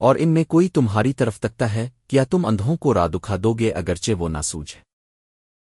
اور ان میں کوئی تمہاری طرف تکتا ہے، کیا تم اندھوں کو راہ دکھا دو گے اگرچہ وہ نہ سوجھے